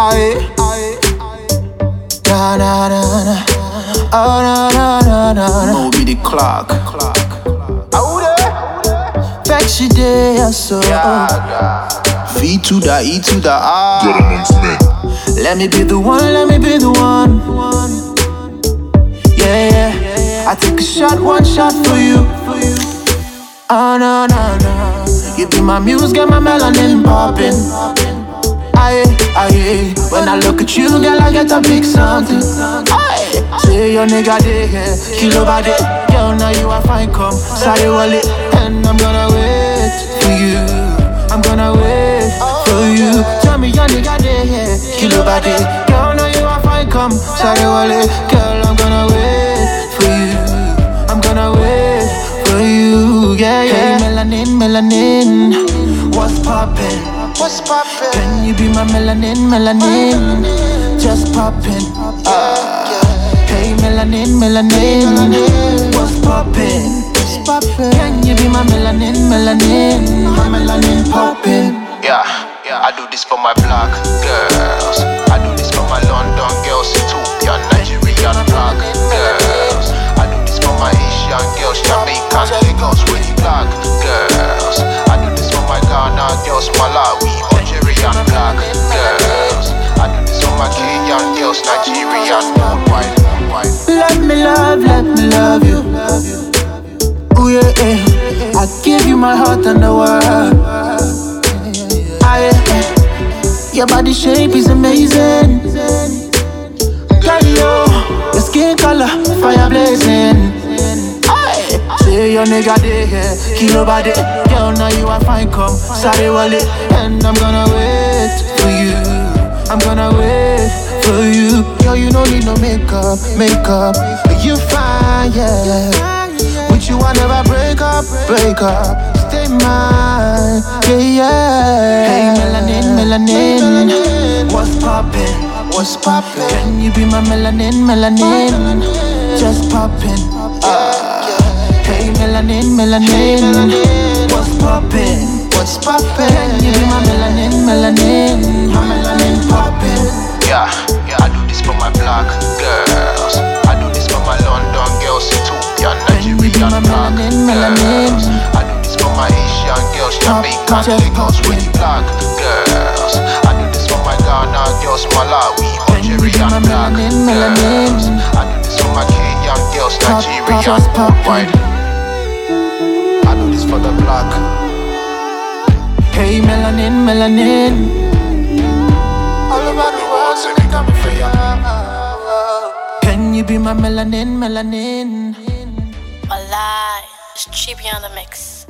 Aye, aye. Na na na na. Oh na na na na na. Moby the clock. Out there. Vex you there, so. V to the E to the R. Let me be the one, let me be the one. Yeah, yeah. I take a shot, one shot for you. Oh, no, no, no. You be my muse, get my melanin popping. Aye, aye. When I look at you, girl, I get a big something. Aye. Say your nigga day here, kill over there. Girl, now you are fine, come. Sorry, wallet. And I'm gonna wait for you. I'm gonna wait for you. Tell me your nigga day here, kill over there. Girl, now you are fine, come. Sorry, wallet. Girl, I'm gonna wait for you. I'm gonna wait for you. Yeah, yeah. Hey, melanin, melanin. What's poppin'? What's poppin'? Can you be my melanin, melanin? Just poppin'. Uh, hey, melanin, melanin. What's poppin'? What's poppin'? Can you be my melanin, melanin? My melanin poppin'. Yeah, yeah, I do this for my black girls. I do this for my London girls, Ethiopian, Nigerian black girls. I do this for my Asian girls, Jamaican, Lagos, Algerian black girls. I do this for my Kenyan girls, Nigerian, worldwide. Let me love, let me love you. Ooh yeah, yeah. I give you my heart and the world. I, yeah. Your body shape is amazing. Say your nigga day here, kill there. Girl, now you are fine, come, sorry, wallet. And I'm gonna wait for you. I'm gonna wait for you. Girl, you don't need no makeup, makeup. You fine, yeah. With you, I never break up, break up. Stay mine, yeah, yeah. Hey, melanin, melanin. What's poppin'? What's poppin'? Can you be my melanin, melanin? Just poppin'. Uh, melanin, melanin. What's poppin'? What's poppin'? Can you be my melanin, melanin? My melanin poppin'. Yeah, yeah, I do this for my black girls. I do this for my London girls, Ethiopian, Nigerian black girls. I do this for my Asian girls, Jamaican, Lagos, really black girls. I do this for my Ghana girls, Malawi, Algerian black girls. I do this for my Kenyan girls, Nigerian, worldwide. I do this for the black. Hey, melanin, melanin. All over the world, so they coming for ya. Can you be my melanin, melanin? Alive. It's cheapy on the mix.